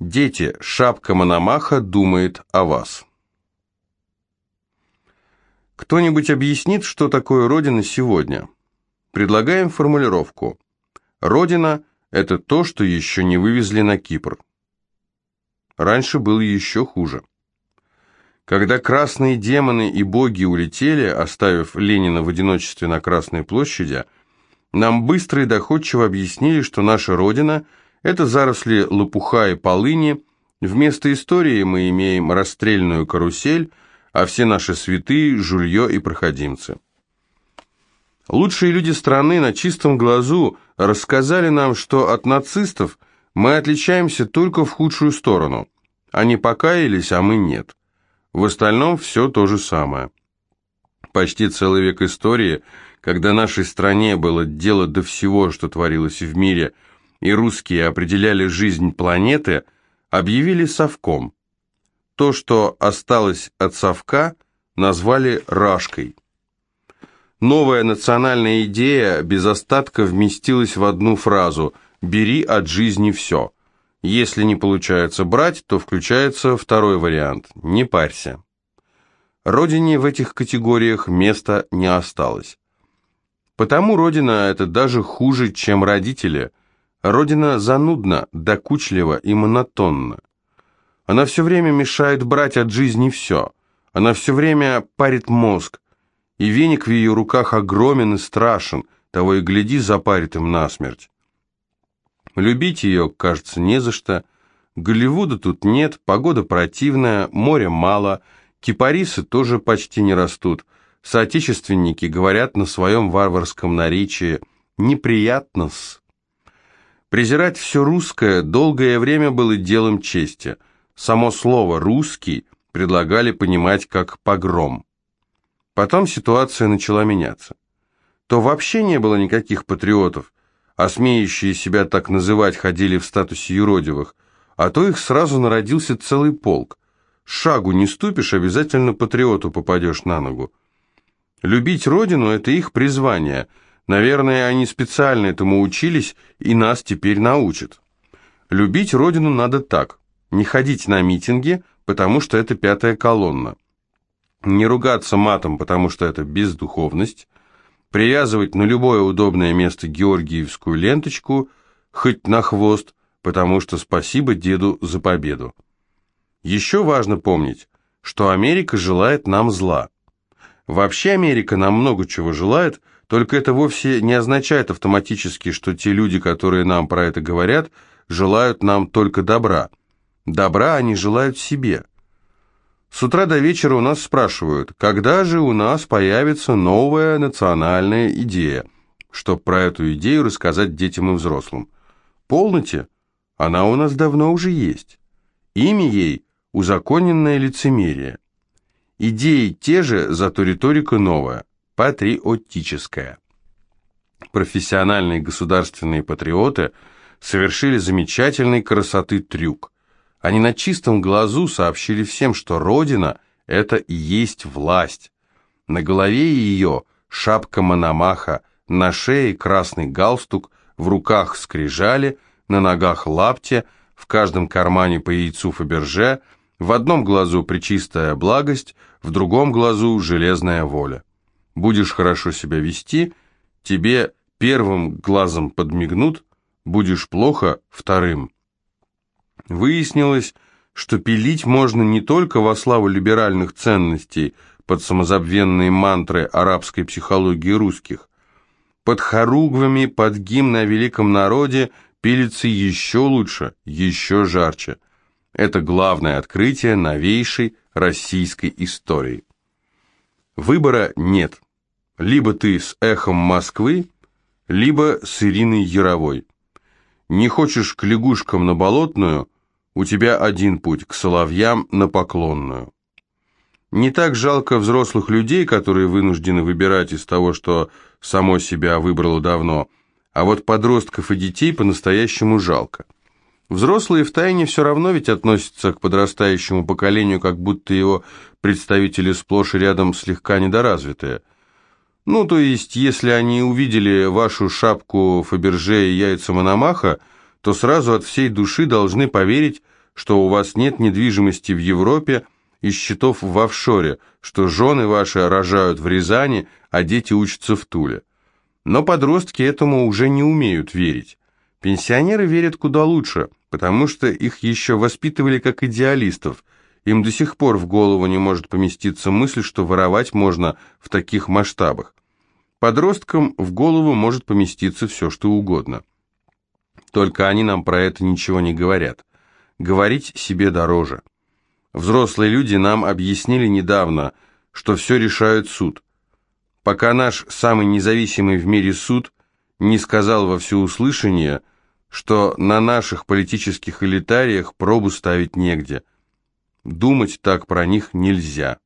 Дети, шапка Мономаха думает о вас. Кто-нибудь объяснит, что такое Родина сегодня? Предлагаем формулировку. Родина – это то, что еще не вывезли на Кипр. Раньше было еще хуже. Когда красные демоны и боги улетели, оставив Ленина в одиночестве на Красной площади, нам быстро и доходчиво объяснили, что наша Родина – это заросли лопуха и полыни. Вместо истории мы имеем расстрельную карусель, а все наши святые – жулье и проходимцы. Лучшие люди страны на чистом глазу рассказали нам, что от нацистов мы отличаемся только в худшую сторону. Они покаялись, а мы нет. В остальном все то же самое. Почти целый век истории, когда нашей стране было дело до всего, что творилось в мире – и русские определяли жизнь планеты, объявили совком. То, что осталось от совка, назвали рашкой. Новая национальная идея без остатка вместилась в одну фразу «бери от жизни все». Если не получается брать, то включается второй вариант «не парься». Родине в этих категориях места не осталось. Потому Родина – это даже хуже, чем родители – Родина занудна, докучлива и монотонна. Она все время мешает брать от жизни все. Она все время парит мозг. И веник в ее руках огромен и страшен, того и гляди, запарит им насмерть. Любить ее, кажется, не за что. Голливуда тут нет, погода противная, моря мало, кипарисы тоже почти не растут. Соотечественники говорят на своем варварском наречии «неприятно-с». Презирать все русское долгое время было делом чести. Само слово «русский» предлагали понимать как «погром». Потом ситуация начала меняться. То вообще не было никаких патриотов, а смеющие себя так называть ходили в статусе юродивых, а то их сразу народился целый полк. Шагу не ступишь, обязательно патриоту попадешь на ногу. Любить родину – это их призвание – Наверное, они специально этому учились и нас теперь научат. Любить родину надо так. Не ходить на митинги, потому что это пятая колонна. Не ругаться матом, потому что это бездуховность. Привязывать на любое удобное место георгиевскую ленточку, хоть на хвост, потому что спасибо деду за победу. Еще важно помнить, что Америка желает нам зла. Вообще Америка нам много чего желает, только это вовсе не означает автоматически, что те люди, которые нам про это говорят, желают нам только добра. Добра они желают себе. С утра до вечера у нас спрашивают, когда же у нас появится новая национальная идея, чтобы про эту идею рассказать детям и взрослым. Полноте, она у нас давно уже есть. Имя ей – узаконенное лицемерие. Идеи те же, зато риторика новая патриотическая. Профессиональные государственные патриоты совершили замечательной красоты трюк. Они на чистом глазу сообщили всем, что Родина – это и есть власть. На голове ее шапка Мономаха, на шее красный галстук, в руках скрижали, на ногах лапти, в каждом кармане по яйцу Фаберже, в одном глазу причистая благость, в другом глазу железная воля будешь хорошо себя вести, тебе первым глазом подмигнут, будешь плохо вторым. Выяснилось, что пилить можно не только во славу либеральных ценностей под самозабвенные мантры арабской психологии русских. Под хоругвами, под гимн о великом народе пилится еще лучше, еще жарче. Это главное открытие новейшей российской истории. Выбора нет. Либо ты с эхом Москвы, либо с Ириной Яровой. Не хочешь к лягушкам на Болотную, у тебя один путь, к соловьям на Поклонную. Не так жалко взрослых людей, которые вынуждены выбирать из того, что само себя выбрало давно, а вот подростков и детей по-настоящему жалко. Взрослые втайне все равно ведь относятся к подрастающему поколению, как будто его представители сплошь и рядом слегка недоразвитые – ну, то есть, если они увидели вашу шапку Фаберже и яйца Мономаха, то сразу от всей души должны поверить, что у вас нет недвижимости в Европе и счетов в офшоре, что жены ваши рожают в Рязани, а дети учатся в Туле. Но подростки этому уже не умеют верить. Пенсионеры верят куда лучше, потому что их еще воспитывали как идеалистов. Им до сих пор в голову не может поместиться мысль, что воровать можно в таких масштабах. Подросткам в голову может поместиться все, что угодно. Только они нам про это ничего не говорят. Говорить себе дороже. Взрослые люди нам объяснили недавно, что все решает суд. Пока наш самый независимый в мире суд не сказал во всеуслышание, что на наших политических элитариях пробу ставить негде. Думать так про них нельзя.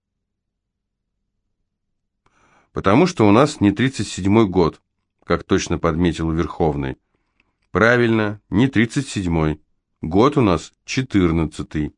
Потому что у нас не 37-й год, как точно подметил Верховный. Правильно, не 37-й. Год у нас 14-й.